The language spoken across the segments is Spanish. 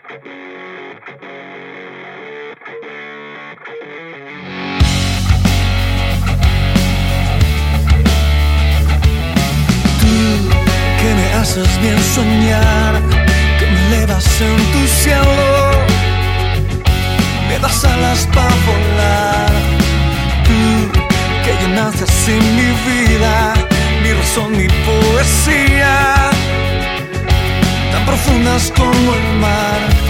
Tú que me haces bien soñar, que me elevas en tu cielo, me das alas para volar. Tú que llenaste así mi vida, mi razón, mi poesía lunas como el mar.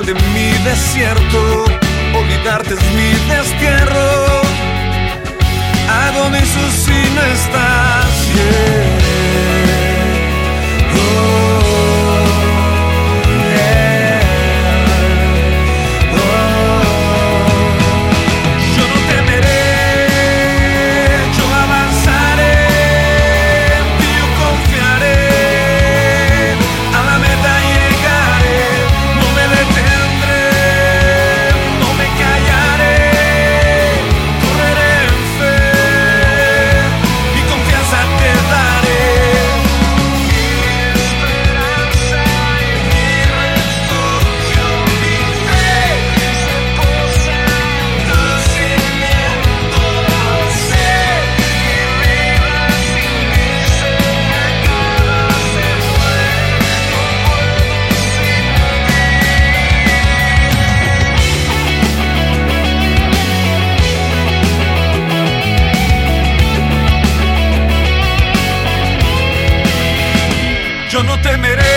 de mi desierto, olvidarte es mi destierro. ¿A dónde su no está? eu não temerei.